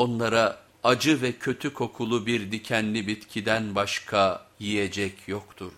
onlara acı ve kötü kokulu bir dikenli bitkiden başka yiyecek yoktur.